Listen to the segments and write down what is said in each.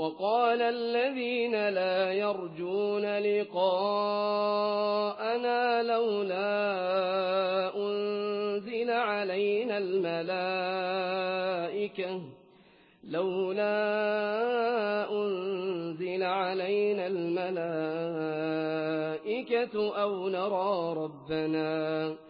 وقال الذين لا يرجون لقاءنا لولا أنزل علينا الملائكة لولا أنزل علينا الملائكة أو نرى ربنا.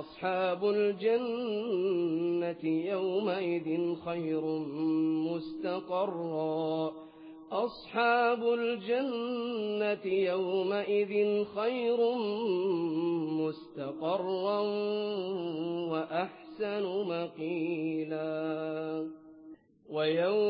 أصحاب الجنة يومئذ خير مستقرا. أصحاب الجنة يومئذ خير مستقرا وأحسن مقيلا. ويوم